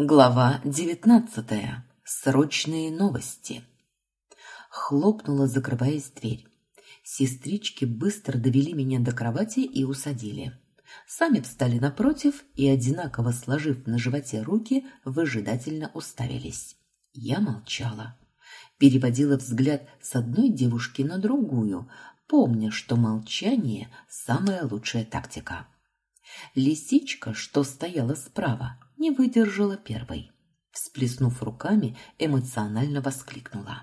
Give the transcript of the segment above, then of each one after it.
Глава девятнадцатая. Срочные новости. Хлопнула, закрываясь дверь. Сестрички быстро довели меня до кровати и усадили. Сами встали напротив и, одинаково сложив на животе руки, выжидательно уставились. Я молчала. Переводила взгляд с одной девушки на другую, помня, что молчание – самая лучшая тактика. Лисичка, что стояла справа, не выдержала первой. Всплеснув руками, эмоционально воскликнула.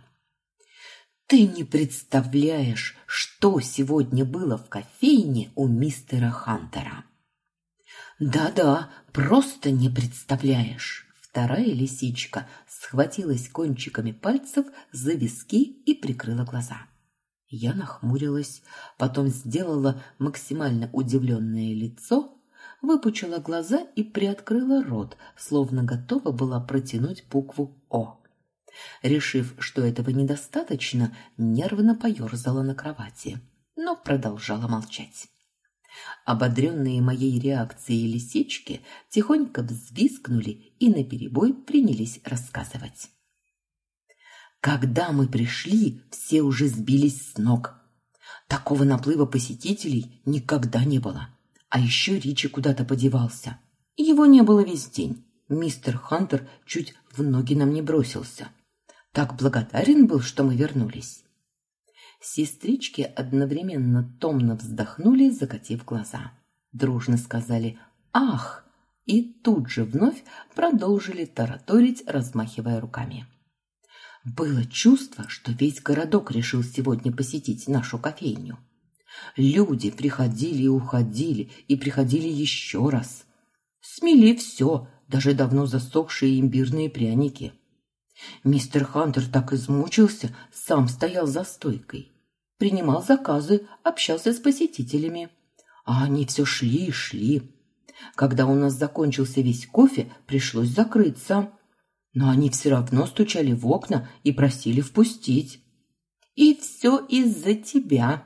«Ты не представляешь, что сегодня было в кофейне у мистера Хантера!» «Да-да, просто не представляешь!» Вторая лисичка схватилась кончиками пальцев за виски и прикрыла глаза. Я нахмурилась, потом сделала максимально удивленное лицо выпучила глаза и приоткрыла рот, словно готова была протянуть букву «О». Решив, что этого недостаточно, нервно поерзала на кровати, но продолжала молчать. Ободренные моей реакцией лисички тихонько взвизгнули и наперебой принялись рассказывать. Когда мы пришли, все уже сбились с ног. Такого наплыва посетителей никогда не было. А еще Ричи куда-то подевался. Его не было весь день. Мистер Хантер чуть в ноги нам не бросился. Так благодарен был, что мы вернулись. Сестрички одновременно томно вздохнули, закатив глаза. Дружно сказали «Ах!» и тут же вновь продолжили тараторить, размахивая руками. Было чувство, что весь городок решил сегодня посетить нашу кофейню. Люди приходили и уходили, и приходили еще раз. Смели все, даже давно засохшие имбирные пряники. Мистер Хантер так измучился, сам стоял за стойкой. Принимал заказы, общался с посетителями. А они все шли и шли. Когда у нас закончился весь кофе, пришлось закрыться. Но они все равно стучали в окна и просили впустить. «И все из-за тебя»,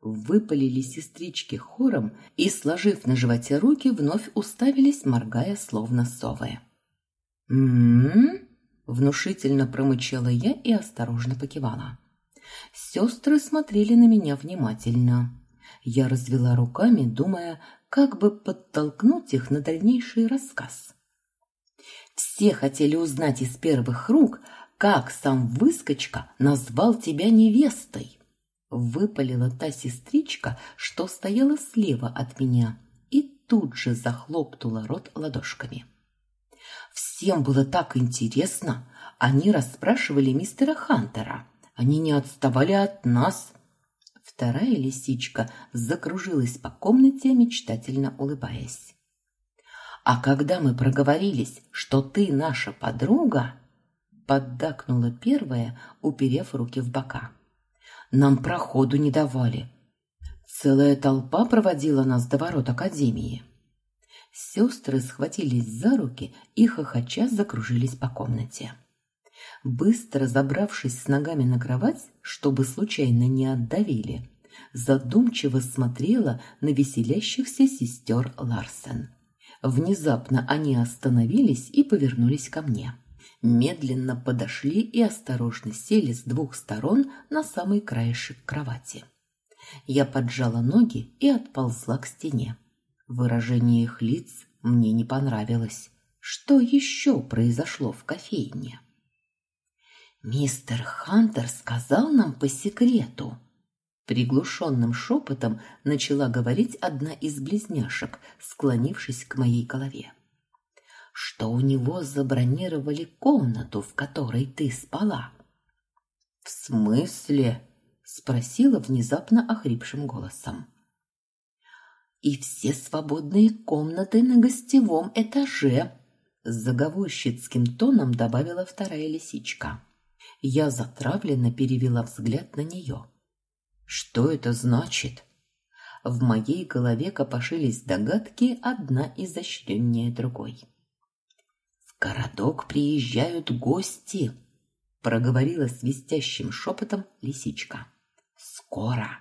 Выпалили сестрички хором и, сложив на животе руки, вновь уставились, моргая, словно совы. «М-м-м?» внушительно промычала я и осторожно покивала. Сестры смотрели на меня внимательно. Я развела руками, думая, как бы подтолкнуть их на дальнейший рассказ. Все хотели узнать из первых рук, как сам выскочка назвал тебя невестой. Выпалила та сестричка, что стояла слева от меня, и тут же захлопнула рот ладошками. Всем было так интересно. Они расспрашивали мистера Хантера. Они не отставали от нас. Вторая лисичка закружилась по комнате, мечтательно улыбаясь. А когда мы проговорились, что ты наша подруга, поддакнула первая, уперев руки в бока. Нам проходу не давали. Целая толпа проводила нас до ворот академии. Сестры схватились за руки и хохоча закружились по комнате. Быстро забравшись с ногами на кровать, чтобы случайно не отдавили, задумчиво смотрела на веселящихся сестер Ларсен. Внезапно они остановились и повернулись ко мне медленно подошли и осторожно сели с двух сторон на самый краешек кровати. Я поджала ноги и отползла к стене. Выражение их лиц мне не понравилось. Что еще произошло в кофейне? «Мистер Хантер сказал нам по секрету», Приглушенным шепотом начала говорить одна из близняшек, склонившись к моей голове что у него забронировали комнату, в которой ты спала. В смысле? спросила внезапно охрипшим голосом. И все свободные комнаты на гостевом этаже, с заговорщицким тоном добавила вторая лисичка. Я затравленно перевела взгляд на нее. Что это значит? В моей голове копошились догадки, одна изощреннее другой городок приезжают гости, проговорила свистящим шепотом лисичка. Скоро.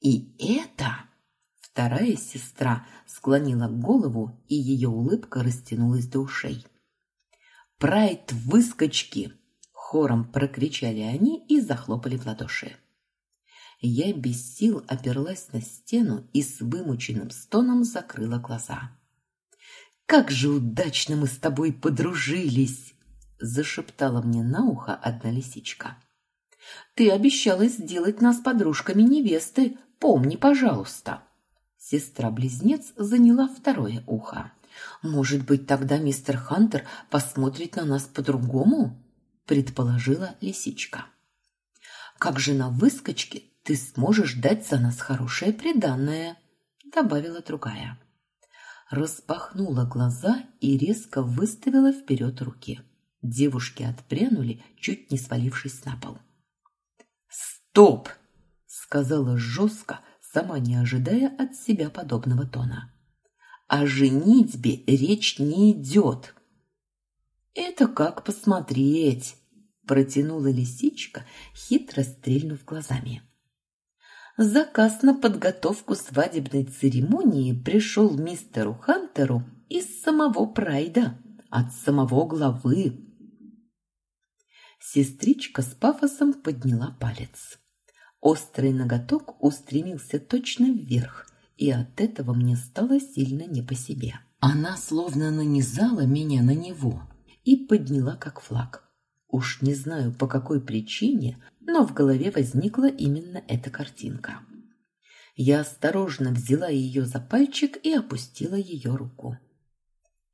И это Вторая сестра склонила голову, и ее улыбка растянулась до ушей. Прайд выскочки!» Хором прокричали они и захлопали в ладоши. Я без сил оперлась на стену и с вымученным стоном закрыла глаза. «Как же удачно мы с тобой подружились!» зашептала мне на ухо одна лисичка. «Ты обещала сделать нас подружками невесты, помни, пожалуйста!» Сестра-близнец заняла второе ухо. «Может быть, тогда мистер Хантер посмотрит на нас по-другому?» предположила лисичка. «Как же на выскочке ты сможешь дать за нас хорошее приданное», добавила другая. Распахнула глаза и резко выставила вперед руки. Девушки отпрянули, чуть не свалившись на пол. «Стоп!» — сказала жестко, сама не ожидая от себя подобного тона. «О женитьбе речь не идет!» «Это как посмотреть!» – протянула лисичка, хитро стрельнув глазами. Заказ на подготовку свадебной церемонии пришел мистеру Хантеру из самого Прайда, от самого главы. Сестричка с пафосом подняла палец. Острый ноготок устремился точно вверх, и от этого мне стало сильно не по себе. Она словно нанизала меня на него и подняла как флаг. Уж не знаю, по какой причине, но в голове возникла именно эта картинка. Я осторожно взяла ее за пальчик и опустила ее руку.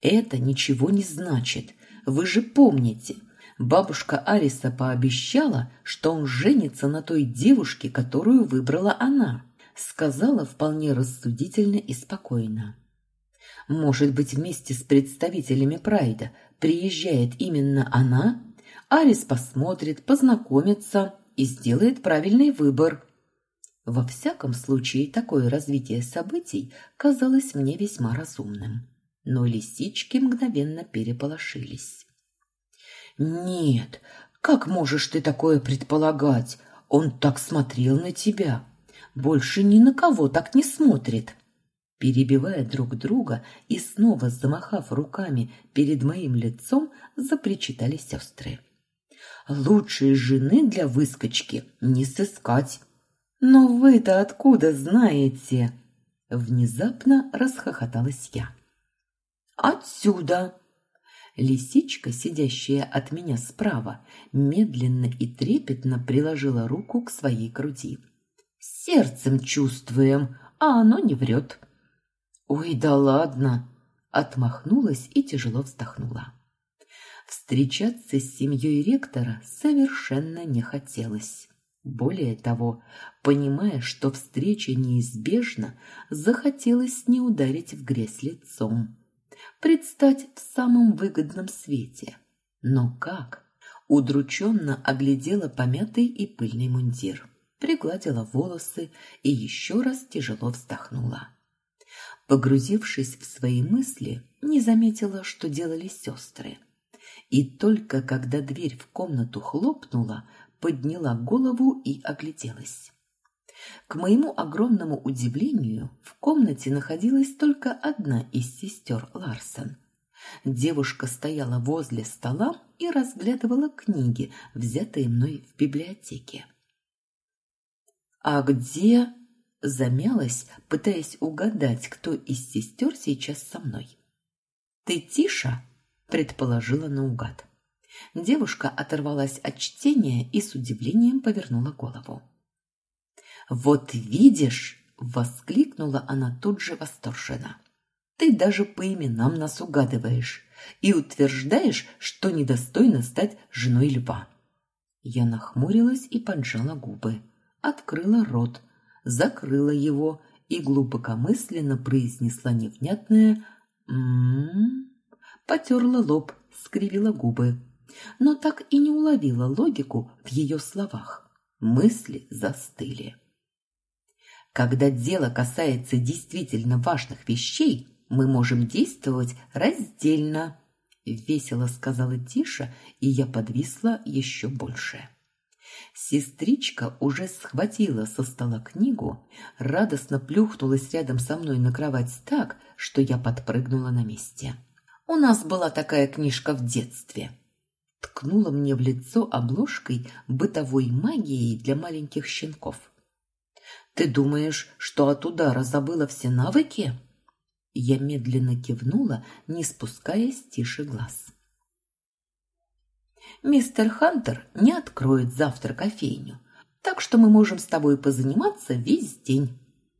«Это ничего не значит. Вы же помните, бабушка Алиса пообещала, что он женится на той девушке, которую выбрала она», сказала вполне рассудительно и спокойно. «Может быть, вместе с представителями Прайда приезжает именно она? Алис посмотрит, познакомится и сделает правильный выбор». Во всяком случае, такое развитие событий казалось мне весьма разумным. Но лисички мгновенно переполошились. «Нет, как можешь ты такое предполагать? Он так смотрел на тебя. Больше ни на кого так не смотрит». Перебивая друг друга и снова замахав руками перед моим лицом, запричитали сестры. «Лучшей жены для выскочки не сыскать». «Но вы-то откуда знаете?» Внезапно расхохоталась я. «Отсюда!» Лисичка, сидящая от меня справа, медленно и трепетно приложила руку к своей груди. «Сердцем чувствуем, а оно не врет». «Ой, да ладно!» Отмахнулась и тяжело вздохнула. Встречаться с семьей ректора совершенно не хотелось. Более того, понимая, что встреча неизбежна, захотелось не ударить в грязь лицом предстать в самом выгодном свете. Но как? Удрученно оглядела помятый и пыльный мундир, пригладила волосы и еще раз тяжело вздохнула. Погрузившись в свои мысли, не заметила, что делали сестры. И только когда дверь в комнату хлопнула, подняла голову и огляделась. К моему огромному удивлению, в комнате находилась только одна из сестер Ларсен. Девушка стояла возле стола и разглядывала книги, взятые мной в библиотеке. «А где...» – замялась, пытаясь угадать, кто из сестер сейчас со мной. «Ты Тиша?» – предположила наугад. Девушка оторвалась от чтения и с удивлением повернула голову. «Вот видишь!» — воскликнула она тут же восторженно. «Ты даже по именам нас угадываешь и утверждаешь, что недостойно стать женой льва». Я нахмурилась и поджала губы, открыла рот, закрыла его и глубокомысленно произнесла невнятное «м-м-м», потерла лоб, скривила губы, но так и не уловила логику в ее словах. Мысли застыли. Когда дело касается действительно важных вещей, мы можем действовать раздельно, весело сказала Тиша, и я подвисла еще больше. Сестричка уже схватила со стола книгу, радостно плюхнулась рядом со мной на кровать так, что я подпрыгнула на месте. У нас была такая книжка в детстве. ткнула мне в лицо обложкой бытовой магией для маленьких щенков. «Ты думаешь, что от удара забыла все навыки?» Я медленно кивнула, не спуская с тиши глаз. «Мистер Хантер не откроет завтра кофейню, так что мы можем с тобой позаниматься весь день»,